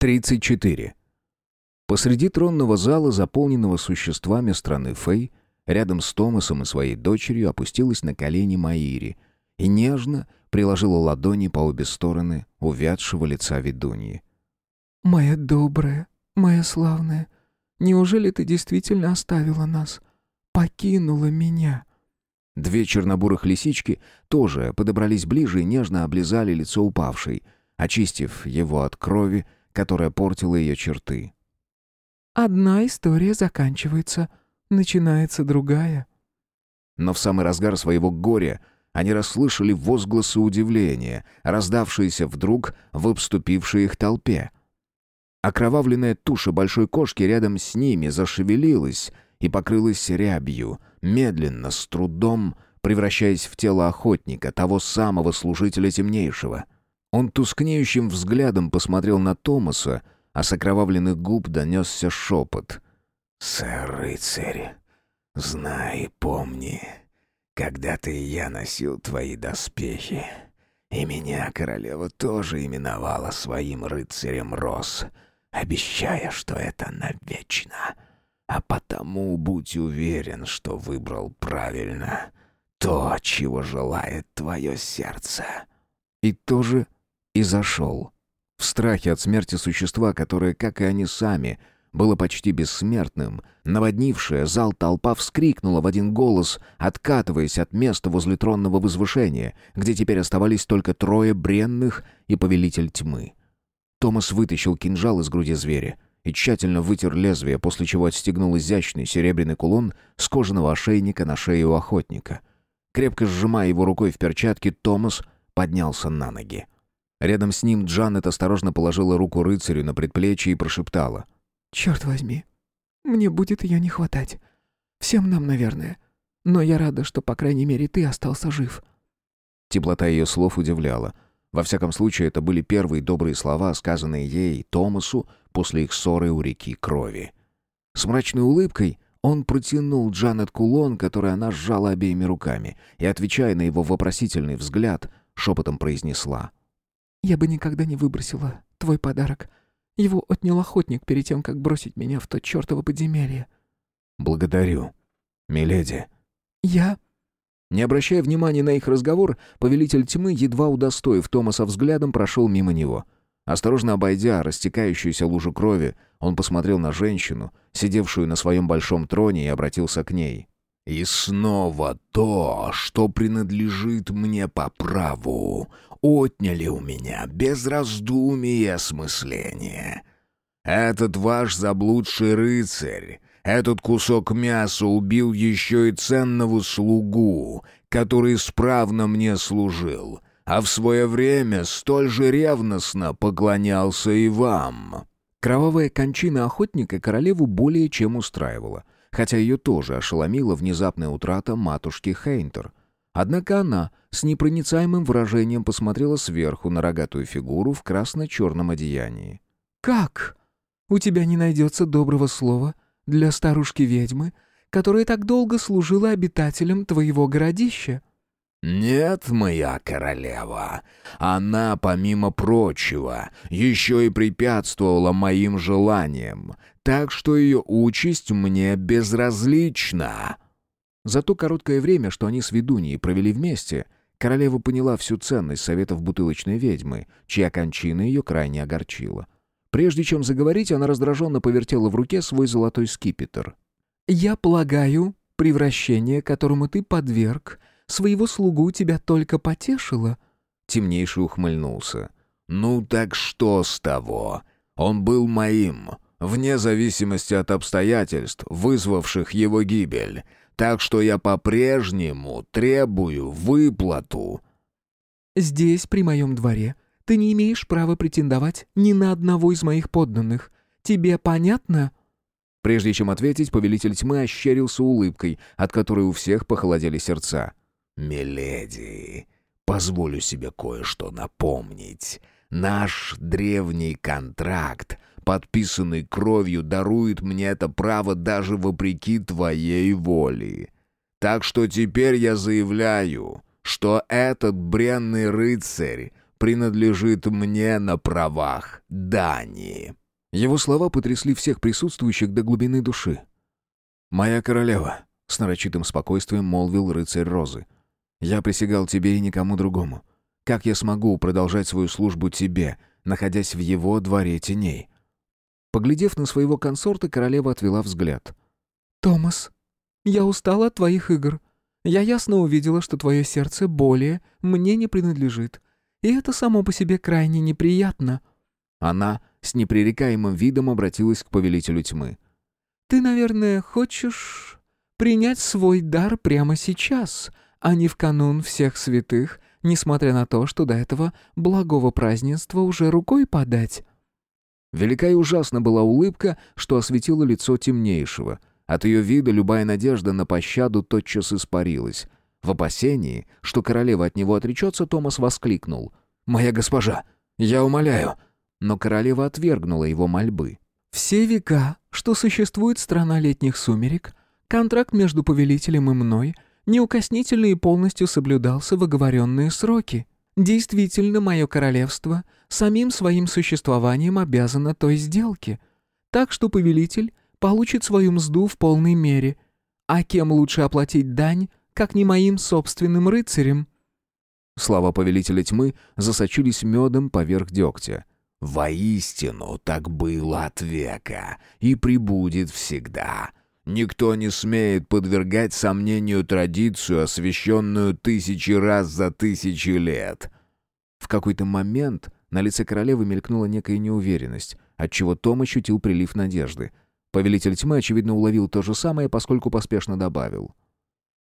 34. Посреди тронного зала, заполненного существами страны Фэй, рядом с Томасом и своей дочерью опустилась на колени Маири и нежно приложила ладони по обе стороны увядшего лица ведуньи. «Моя добрая, моя славная, неужели ты действительно оставила нас? Покинула меня?» Две чернобурых лисички тоже подобрались ближе и нежно облизали лицо упавшей, очистив его от крови, которая портила ее черты. «Одна история заканчивается, начинается другая». Но в самый разгар своего горя они расслышали возгласы удивления, раздавшиеся вдруг в обступившей их толпе. Окровавленная туша большой кошки рядом с ними зашевелилась и покрылась рябью, медленно, с трудом, превращаясь в тело охотника, того самого служителя темнейшего. Он тускнеющим взглядом посмотрел на Томаса, а с окровавленных губ донесся шепот. «Сэр рыцарь, знай и помни, когда-то и я носил твои доспехи, и меня королева тоже именовала своим рыцарем Рос, обещая, что это навечно. А потому будь уверен, что выбрал правильно то, чего желает твое сердце». И тоже и зашел. В страхе от смерти существа, которое, как и они сами, было почти бессмертным, наводнившая зал толпа вскрикнула в один голос, откатываясь от места возле тронного возвышения, где теперь оставались только трое бренных и повелитель тьмы. Томас вытащил кинжал из груди зверя и тщательно вытер лезвие, после чего отстегнул изящный серебряный кулон с кожаного ошейника на шее у охотника. Крепко сжимая его рукой в перчатке, Томас поднялся на ноги. Рядом с ним Джанет осторожно положила руку рыцарю на предплечье и прошептала. «Черт возьми, мне будет ее не хватать. Всем нам, наверное. Но я рада, что, по крайней мере, ты остался жив». Теплота ее слов удивляла. Во всяком случае, это были первые добрые слова, сказанные ей, Томасу, после их ссоры у реки крови. С мрачной улыбкой он протянул Джанет кулон, который она сжала обеими руками, и, отвечая на его вопросительный взгляд, шепотом произнесла — я бы никогда не выбросила твой подарок. Его отнял охотник перед тем, как бросить меня в то чертово подземелье». «Благодарю, миледи». «Я...» Не обращая внимания на их разговор, повелитель тьмы, едва удостоив Томаса взглядом, прошел мимо него. Осторожно обойдя растекающуюся лужу крови, он посмотрел на женщину, сидевшую на своем большом троне, и обратился к ней. «И снова то, что принадлежит мне по праву отняли у меня без раздумий и осмысления. Этот ваш заблудший рыцарь, этот кусок мяса убил еще и ценного слугу, который справно мне служил, а в свое время столь же ревностно поклонялся и вам». Кровавая кончина охотника королеву более чем устраивала, хотя ее тоже ошеломила внезапная утрата матушки Хейнтер — Однако она с непроницаемым выражением посмотрела сверху на рогатую фигуру в красно-черном одеянии. «Как? У тебя не найдется доброго слова для старушки-ведьмы, которая так долго служила обитателем твоего городища?» «Нет, моя королева, она, помимо прочего, еще и препятствовала моим желаниям, так что ее участь мне безразлична». За то короткое время, что они с ведуньей провели вместе, королева поняла всю ценность советов бутылочной ведьмы, чья кончина ее крайне огорчила. Прежде чем заговорить, она раздраженно повертела в руке свой золотой скипетр. «Я полагаю, превращение, которому ты подверг, своего слугу тебя только потешило?» Темнейший ухмыльнулся. «Ну так что с того? Он был моим, вне зависимости от обстоятельств, вызвавших его гибель. Так что я по-прежнему требую выплату». «Здесь, при моем дворе, ты не имеешь права претендовать ни на одного из моих подданных. Тебе понятно?» Прежде чем ответить, повелитель тьмы ощерился улыбкой, от которой у всех похолодели сердца. «Миледи, позволю себе кое-что напомнить. Наш древний контракт подписанный кровью, дарует мне это право даже вопреки твоей воле. Так что теперь я заявляю, что этот бренный рыцарь принадлежит мне на правах дани». Его слова потрясли всех присутствующих до глубины души. «Моя королева», — с нарочитым спокойствием молвил рыцарь Розы, — «я присягал тебе и никому другому. Как я смогу продолжать свою службу тебе, находясь в его дворе теней?» Поглядев на своего консорта, королева отвела взгляд. «Томас, я устала от твоих игр. Я ясно увидела, что твое сердце более мне не принадлежит. И это само по себе крайне неприятно». Она с непререкаемым видом обратилась к повелителю тьмы. «Ты, наверное, хочешь принять свой дар прямо сейчас, а не в канун всех святых, несмотря на то, что до этого благого празднества уже рукой подать». Велика и ужасна была улыбка, что осветила лицо темнейшего. От ее вида любая надежда на пощаду тотчас испарилась. В опасении, что королева от него отречется, Томас воскликнул. «Моя госпожа, я умоляю!» Но королева отвергнула его мольбы. «Все века, что существует страна летних сумерек, контракт между повелителем и мной неукоснительно и полностью соблюдался в оговоренные сроки. Действительно, мое королевство самим своим существованием обязано той сделке. Так что повелитель получит свою мзду в полной мере. А кем лучше оплатить дань, как не моим собственным рыцарем?» Слова повелителя тьмы засочились медом поверх дегтя. «Воистину так было от века и прибудет всегда. Никто не смеет подвергать сомнению традицию, освященную тысячи раз за тысячи лет». В какой-то момент на лице королевы мелькнула некая неуверенность, отчего Том ощутил прилив надежды. Повелитель тьмы, очевидно, уловил то же самое, поскольку поспешно добавил.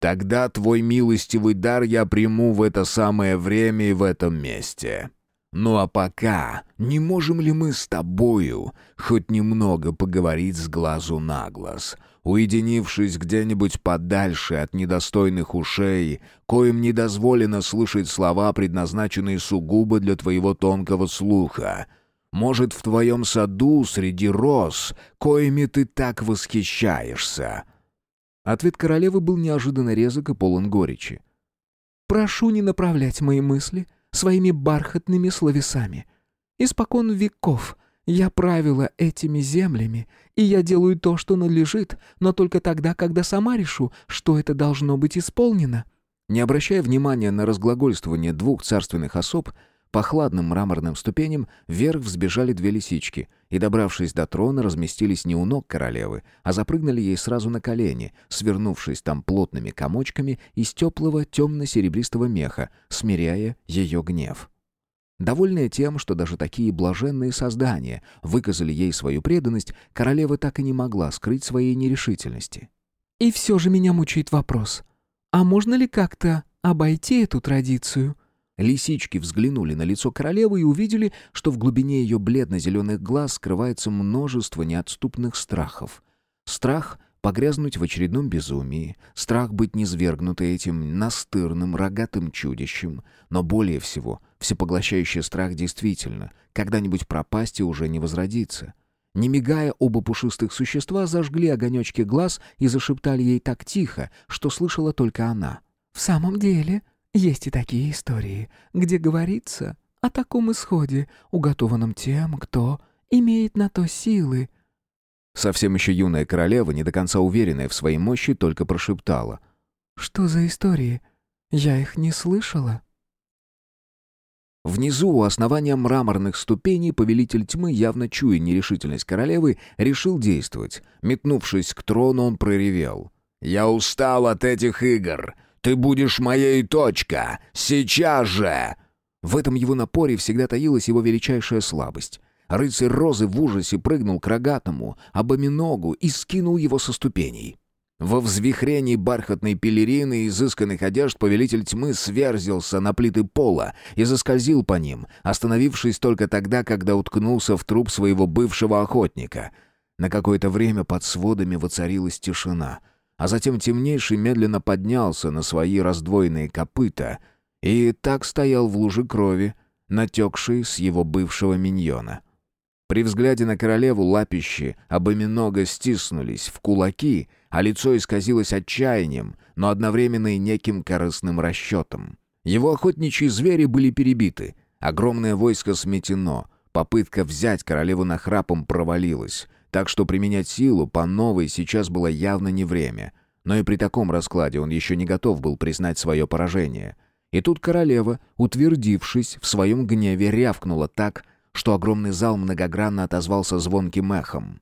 «Тогда твой милостивый дар я приму в это самое время и в этом месте. Ну а пока, не можем ли мы с тобою хоть немного поговорить с глазу на глаз?» Уединившись где-нибудь подальше от недостойных ушей, коим не дозволено слышать слова, предназначенные сугубо для твоего тонкого слуха. Может, в твоем саду среди роз, коими ты так восхищаешься?» Ответ королевы был неожиданно резок и полон горечи. «Прошу не направлять мои мысли своими бархатными словесами. Испокон веков я правила этими землями, и я делаю то, что надлежит, но только тогда, когда сама решу, что это должно быть исполнено». Не обращая внимания на разглагольствование двух царственных особ, по хладным мраморным ступеням вверх взбежали две лисички и, добравшись до трона, разместились не у ног королевы, а запрыгнули ей сразу на колени, свернувшись там плотными комочками из теплого темно-серебристого меха, смиряя ее гнев. Довольная тем, что даже такие блаженные создания выказали ей свою преданность, королева так и не могла скрыть своей нерешительности. «И все же меня мучает вопрос. А можно ли как-то обойти эту традицию?» Лисички взглянули на лицо королевы и увидели, что в глубине ее бледно-зеленых глаз скрывается множество неотступных страхов. Страх погрязнуть в очередном безумии, страх быть низвергнутой этим настырным рогатым чудищем, но более всего всепоглощающий страх действительно когда-нибудь пропасть и уже не возродиться. Не мигая, оба пушистых существа зажгли огонечки глаз и зашептали ей так тихо, что слышала только она. «В самом деле, есть и такие истории, где говорится о таком исходе, уготованном тем, кто имеет на то силы». Совсем еще юная королева, не до конца уверенная в своей мощи, только прошептала. «Что за истории? Я их не слышала». Внизу, у основания мраморных ступеней, повелитель тьмы, явно чуя нерешительность королевы, решил действовать. Метнувшись к трону, он проревел. «Я устал от этих игр! Ты будешь моей точка! Сейчас же!» В этом его напоре всегда таилась его величайшая слабость. Рыцарь Розы в ужасе прыгнул к рогатому, обоминогу и скинул его со ступеней. Во взвихрении бархатной пелерины и изысканных одежд повелитель тьмы сверзился на плиты пола и заскользил по ним, остановившись только тогда, когда уткнулся в труп своего бывшего охотника. На какое-то время под сводами воцарилась тишина, а затем темнейший медленно поднялся на свои раздвоенные копыта и так стоял в луже крови, натекшей с его бывшего миньона. При взгляде на королеву лапищи обоминога стиснулись в кулаки, а лицо исказилось отчаянием, но одновременно и неким корыстным расчетом. Его охотничьи звери были перебиты, Огромное войско сметено. Попытка взять королеву нахрапом провалилась. Так что применять силу по новой сейчас было явно не время. Но и при таком раскладе он еще не готов был признать свое поражение. И тут королева, утвердившись в своем гневе, рявкнула так, что огромный зал многогранно отозвался звонким эхом.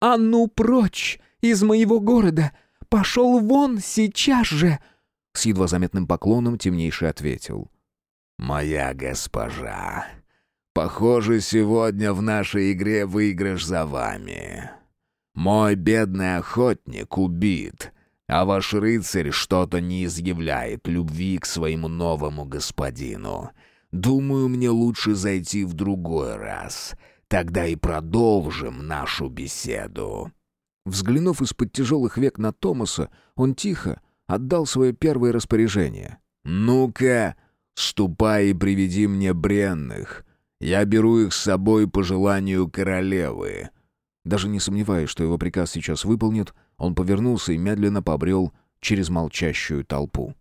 «А ну прочь из моего города! Пошел вон сейчас же!» С едва заметным поклоном темнейший ответил. «Моя госпожа, похоже, сегодня в нашей игре выигрыш за вами. Мой бедный охотник убит, а ваш рыцарь что-то не изъявляет любви к своему новому господину. Думаю, мне лучше зайти в другой раз. Тогда и продолжим нашу беседу». Взглянув из-под тяжелых век на Томаса, он тихо отдал свое первое распоряжение. «Ну-ка, ступай и приведи мне бренных. Я беру их с собой по желанию королевы». Даже не сомневаясь, что его приказ сейчас выполнит, он повернулся и медленно побрел через молчащую толпу.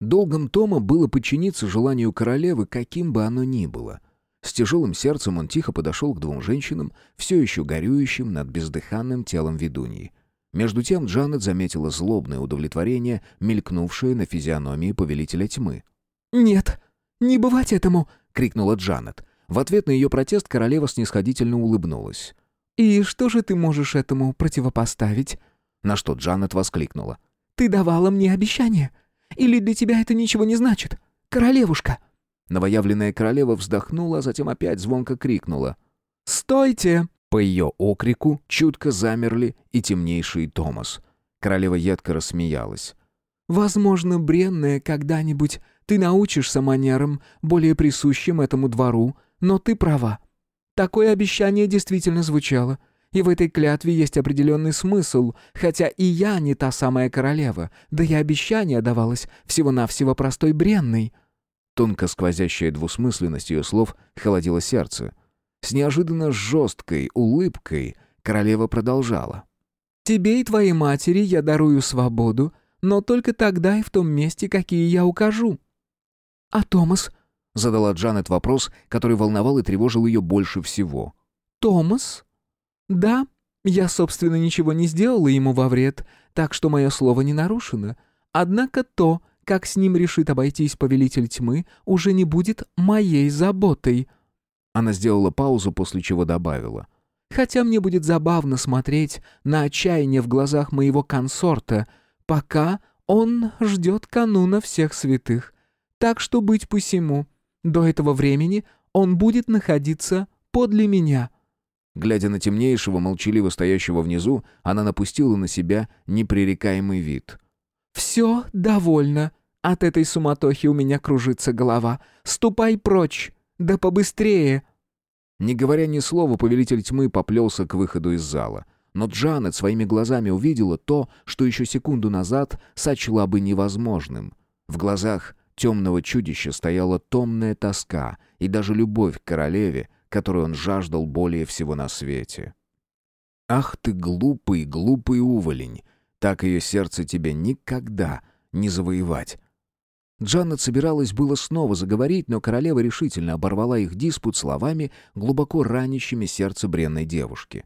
Долгом Тома было подчиниться желанию королевы, каким бы оно ни было. С тяжелым сердцем он тихо подошел к двум женщинам, все еще горюющим над бездыханным телом ведуньи. Между тем Джанет заметила злобное удовлетворение, мелькнувшее на физиономии повелителя тьмы. «Нет, не бывать этому!» — крикнула Джанет. В ответ на ее протест королева снисходительно улыбнулась. «И что же ты можешь этому противопоставить?» На что Джанет воскликнула. «Ты давала мне обещание. Или для тебя это ничего не значит? Королевушка!» Новоявленная королева вздохнула, а затем опять звонко крикнула. «Стойте!» По ее окрику чутко замерли и темнейший Томас. Королева едко рассмеялась. «Возможно, бренная, когда-нибудь ты научишься манерам, более присущим этому двору, но ты права. Такое обещание действительно звучало, и в этой клятве есть определенный смысл, хотя и я не та самая королева, да и обещание давалось всего-навсего простой бренной». Тонко сквозящая двусмысленность ее слов холодила сердце. С неожиданно жесткой улыбкой королева продолжала. «Тебе и твоей матери я дарую свободу, но только тогда и в том месте, какие я укажу». «А Томас?» — задала Джанет вопрос, который волновал и тревожил ее больше всего. «Томас?» «Да, я, собственно, ничего не сделала ему во вред, так что мое слово не нарушено. Однако то, как с ним решит обойтись повелитель тьмы, уже не будет моей заботой». Она сделала паузу, после чего добавила. «Хотя мне будет забавно смотреть на отчаяние в глазах моего консорта, пока он ждет кануна всех святых. Так что быть посему. До этого времени он будет находиться подле меня». Глядя на темнейшего, молчаливо стоящего внизу, она напустила на себя непререкаемый вид. «Все довольно. От этой суматохи у меня кружится голова. Ступай прочь, да побыстрее!» Не говоря ни слова, повелитель тьмы поплелся к выходу из зала. Но Джанет своими глазами увидела то, что еще секунду назад сочла бы невозможным. В глазах темного чудища стояла томная тоска и даже любовь к королеве, которую он жаждал более всего на свете. «Ах ты глупый, глупый уволень! Так ее сердце тебе никогда не завоевать!» Джанет собиралась было снова заговорить, но королева решительно оборвала их диспут словами, глубоко ранящими сердце бренной девушки.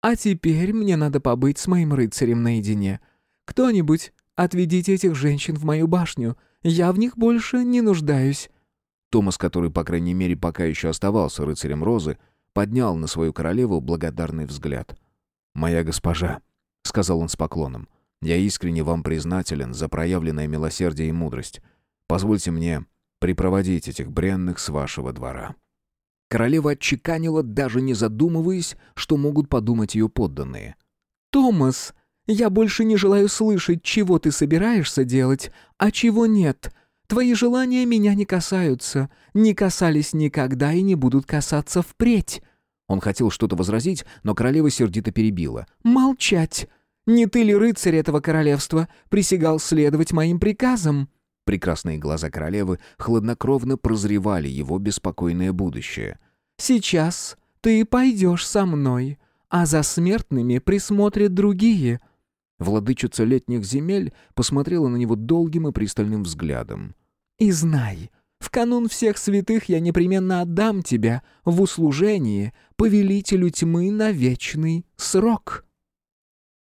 «А теперь мне надо побыть с моим рыцарем наедине. Кто-нибудь, отведите этих женщин в мою башню. Я в них больше не нуждаюсь». Томас, который, по крайней мере, пока еще оставался рыцарем Розы, поднял на свою королеву благодарный взгляд. «Моя госпожа», — сказал он с поклоном, — «я искренне вам признателен за проявленное милосердие и мудрость. Позвольте мне припроводить этих бренных с вашего двора». Королева отчеканила, даже не задумываясь, что могут подумать ее подданные. «Томас, я больше не желаю слышать, чего ты собираешься делать, а чего нет. Твои желания меня не касаются, не касались никогда и не будут касаться впредь». Он хотел что-то возразить, но королева сердито перебила. «Молчать! Не ты ли рыцарь этого королевства присягал следовать моим приказам?» Прекрасные глаза королевы хладнокровно прозревали его беспокойное будущее. «Сейчас ты пойдешь со мной, а за смертными присмотрят другие». Владычица летних земель посмотрела на него долгим и пристальным взглядом. «И знай, В канун всех святых я непременно отдам тебя в услужение повелителю тьмы на вечный срок».